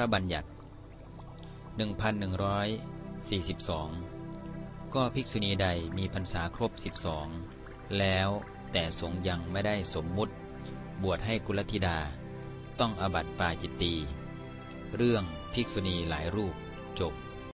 ระบัญญัติ 1142 ก็ภิกษุณีใดมีพรรษาครบ 12 แล้วแต่สงฆ์ยังไม่ได้สมมุติ บวชให้กุลธิดา ต้องอบัติปาจิตตี เรื่องภิกษุณีหลายรูปจบ